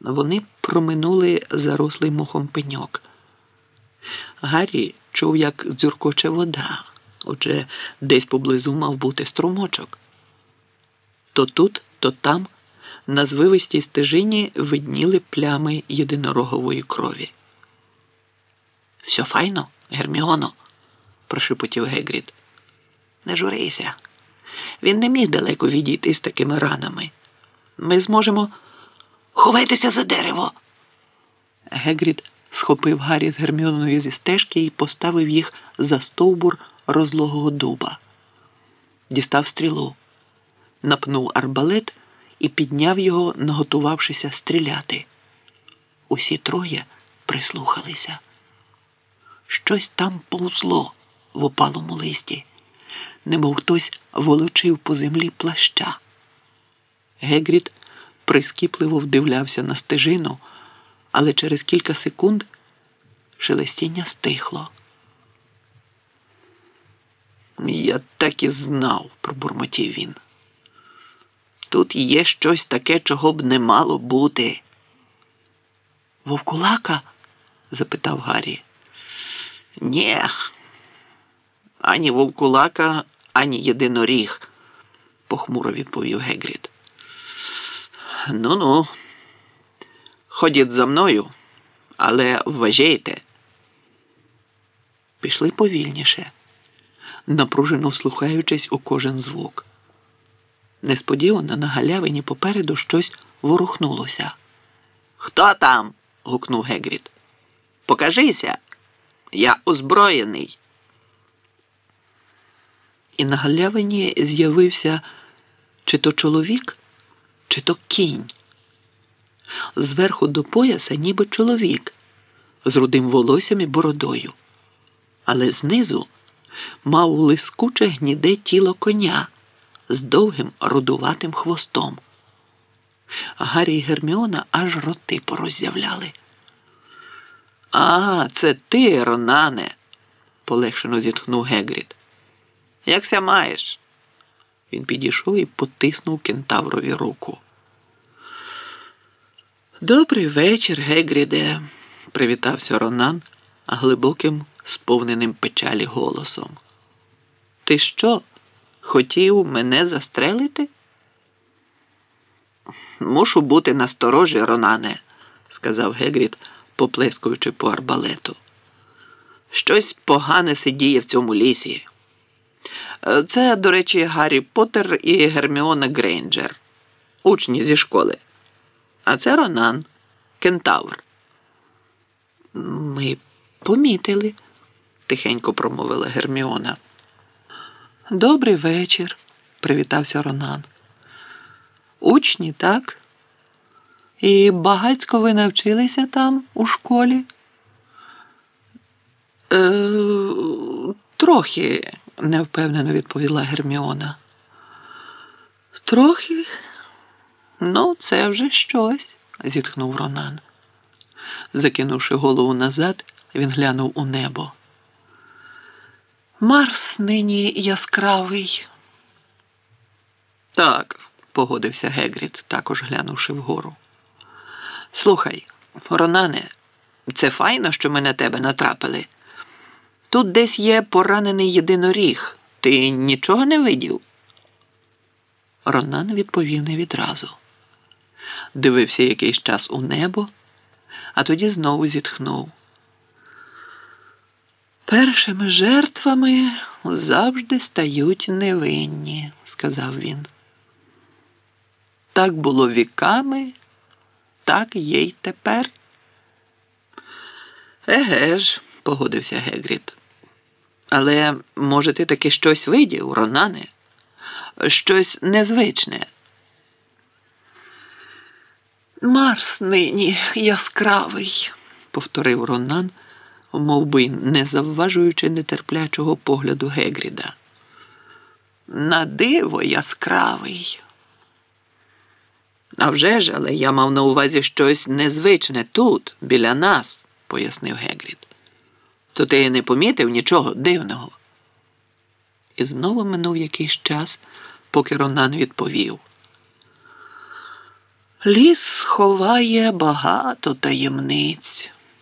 Вони проминули зарослий мохом пеньок. Гаррі чув, як дзюркоче вода, отже, десь поблизу мав бути струмочок. То тут, то там, на звивистій стежині видніли плями єдинорогової крові. Все файно, Герміоно, прошепотів Гегрід. Не журися. Він не міг далеко відійти з такими ранами. Ми зможемо. Ховайтеся за дерево. Гегрід схопив Гаррі з Герміоною зі стежки і поставив їх за стовбур розлогого дуба. Дістав стрілу, напнув арбалет і підняв його, наготувавшися стріляти. Усі троє прислухалися. Щось там повзло в опалому листі, немов хтось волочив по землі плаща. Гегрід прискіпливо вдивлявся на стежину, але через кілька секунд шелестіння стихло. Я так і знав, пробурмотів він. Тут є щось таке, чого б не мало бути. Вовкулака? запитав Гаррі. Нє, ані вовкулака, ані єдиноріг, похмуро відповів Гегрід. Ну ну, ходіть за мною, але вважайте. Пішли повільніше, напружено вслухаючись у кожен звук. Несподівано на галявині попереду щось ворухнулося. Хто там? гукнув Гегрід. Покажися, я озброєний. І на галявині з'явився чи то чоловік, чи то кінь. Зверху до пояса ніби чоловік з рудим волоссям і бородою, але знизу мав лискуче гніде тіло коня з довгим рудуватим хвостом. Гаррі і Герміона аж роти пороззявляли. А, це ти, Ронане, полегшено зітхнув Гегрід. Якся маєш? Він підійшов і потиснув кентаврові руку. Добрий вечір, Гегріде, привітався Ронан глибоким, сповненим печалі голосом. Ти що, хотів мене застрелити? Мушу бути насторожі, Ронане, сказав Гегрід, поплескуючи по арбалету. Щось погане сидіє в цьому лісі. Це, до речі, Гаррі Поттер і Герміона Грейнджер, учні зі школи. А це Ронан, кентавр. Ми помітили, тихенько промовила Герміона. Добрий вечір, привітався Ронан. Учні, так? І багацько ви навчилися там, у школі? Е, Трохи, невпевнено відповіла Герміона. Трохи? Ну, це вже щось, зітхнув Ронан. Закинувши голову назад, він глянув у небо. Марс нині яскравий. Так, погодився Гегрід, також глянувши вгору. Слухай, Ронане, це файно, що ми на тебе натрапили. Тут десь є поранений єдиноріг. Ти нічого не видів? Ронан відповів не відразу. Дивився якийсь час у небо, а тоді знову зітхнув. Першими жертвами завжди стають невинні, сказав він. Так було віками, так є й тепер. Еге ж, погодився Гегрід. Але, може, ти таки щось видів, Ронане? Щось незвичне. Марс нині яскравий, повторив Ронан, мов би не завважуючи нетерплячого погляду Гегріда. На диво яскравий. «А вже ж, але я мав на увазі щось незвичне тут, біля нас, пояснив Гегрід. То ти не помітив нічого дивного. І знову минув якийсь час, поки Ронан відповів. Ліс ховає багато таємниць.